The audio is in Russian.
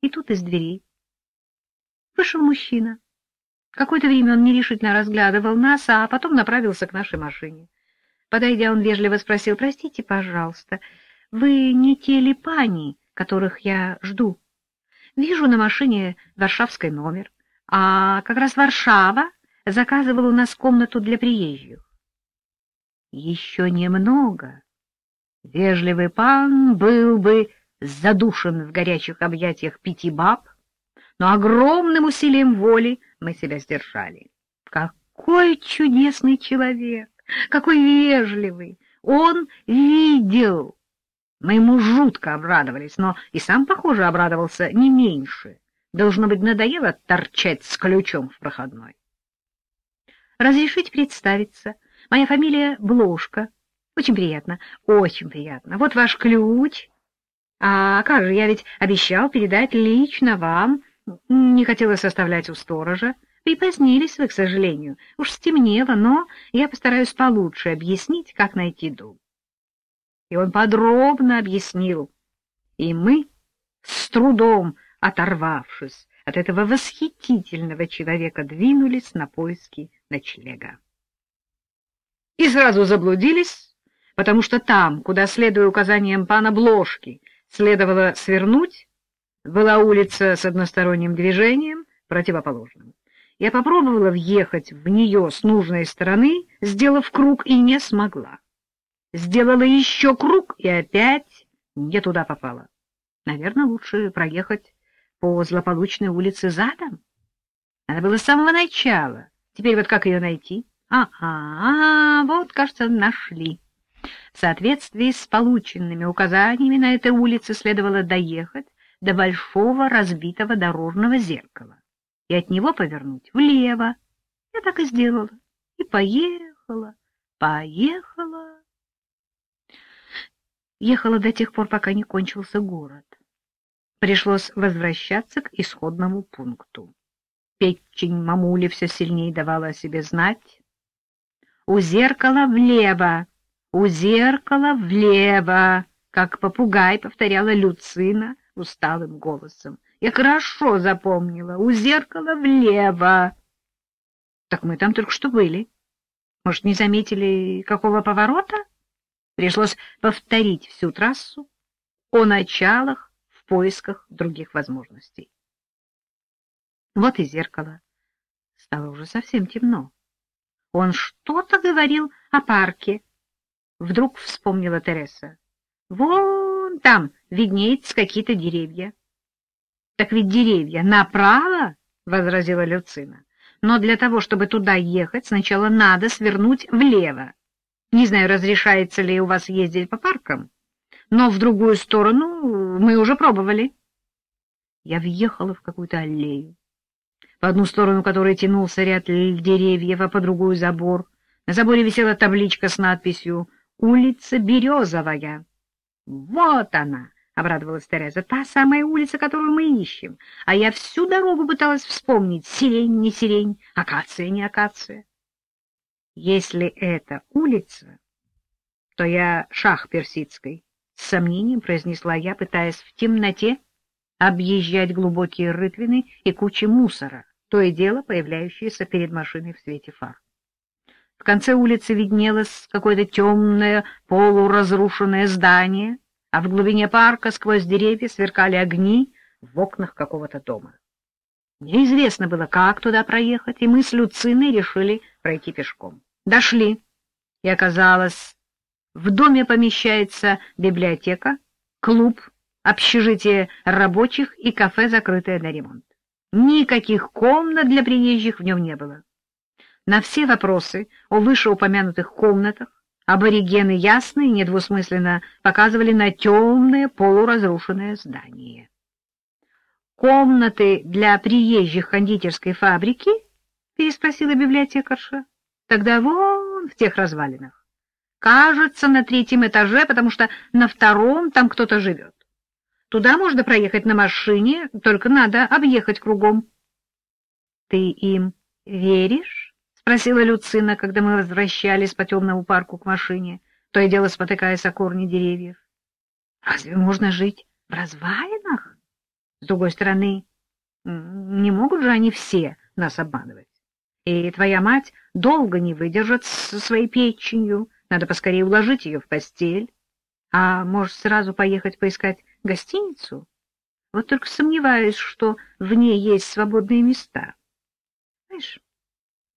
И тут из дверей вышел мужчина. Какое-то время он нерешительно разглядывал нас, а потом направился к нашей машине. Подойдя, он вежливо спросил, «Простите, пожалуйста, вы не те ли которых я жду? Вижу на машине варшавский номер, а как раз Варшава заказывала у нас комнату для приезжих». Еще немного. Вежливый пан был бы задушен в горячих объятиях пяти баб, но огромным усилием воли мы себя сдержали. Какой чудесный человек! Какой вежливый! Он видел! Мы ему жутко обрадовались, но и сам, похоже, обрадовался не меньше. Должно быть, надоело торчать с ключом в проходной. Разрешите представиться. Моя фамилия Блошка. Очень приятно, очень приятно. Вот ваш ключ. А как же, я ведь обещал передать лично вам. Не хотела составлять у сторожа. Припозднились вы, к сожалению. Уж стемнело, но я постараюсь получше объяснить, как найти дом. И он подробно объяснил. И мы, с трудом оторвавшись от этого восхитительного человека, двинулись на поиски ночлега. И сразу заблудились, потому что там, куда, следуя указаниям пана Бложки, следовало свернуть, была улица с односторонним движением, противоположным. Я попробовала въехать в нее с нужной стороны, сделав круг, и не смогла. Сделала еще круг, и опять не туда попала. Наверное, лучше проехать по злополучной улице задом. Надо было с самого начала. Теперь вот как ее найти? Ага, вот, кажется, нашли. В соответствии с полученными указаниями на этой улице следовало доехать до большого разбитого дорожного зеркала и от него повернуть влево. Я так и сделала. И поехала, поехала. Ехала до тех пор, пока не кончился город. Пришлось возвращаться к исходному пункту. Печень мамули все сильнее давала о себе знать. У зеркала влево, у зеркала влево, как попугай повторяла Люцина усталым голосом. Я хорошо запомнила. У зеркала влево. Так мы там только что были. Может, не заметили какого поворота? Пришлось повторить всю трассу о началах в поисках других возможностей. Вот и зеркало. Стало уже совсем темно. Он что-то говорил о парке. Вдруг вспомнила Тереса. Вон там виднеются какие-то деревья. Так ведь деревья направо, — возразила Люцина. Но для того, чтобы туда ехать, сначала надо свернуть влево. Не знаю, разрешается ли у вас ездить по паркам, но в другую сторону мы уже пробовали. Я въехала в какую-то аллею, по одну сторону которой тянулся ряд деревьев, а по другую — забор. На заборе висела табличка с надписью «Улица Березовая». Вот она! — обрадовалась Тереза. — Та самая улица, которую мы ищем. А я всю дорогу пыталась вспомнить, сирень, не сирень, акация, не акация. Если это улица, то я шах персидской, — с сомнением произнесла я, пытаясь в темноте объезжать глубокие рытвины и кучи мусора, то и дело появляющиеся перед машиной в свете фар. В конце улицы виднелось какое-то темное полуразрушенное здание — а в глубине парка сквозь деревья сверкали огни в окнах какого-то дома. Неизвестно было, как туда проехать, и мы с Люциной решили пройти пешком. Дошли, и оказалось, в доме помещается библиотека, клуб, общежитие рабочих и кафе, закрытое на ремонт. Никаких комнат для приезжих в нем не было. На все вопросы о вышеупомянутых комнатах Аборигены ясно и недвусмысленно показывали на темное полуразрушенное здание. «Комнаты для приезжих кондитерской фабрики?» — переспросила библиотекарша. «Тогда вон в тех развалинах. Кажется, на третьем этаже, потому что на втором там кто-то живет. Туда можно проехать на машине, только надо объехать кругом». «Ты им веришь?» Спросила Люцина, когда мы возвращались по темному парку к машине, то и дело спотыкаясь о корни деревьев. — Разве можно жить в развалинах? С другой стороны, не могут же они все нас обманывать. И твоя мать долго не выдержит со своей печенью. Надо поскорее уложить ее в постель. А может, сразу поехать поискать гостиницу? Вот только сомневаюсь, что в ней есть свободные места. Знаешь,